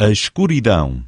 a escuridão.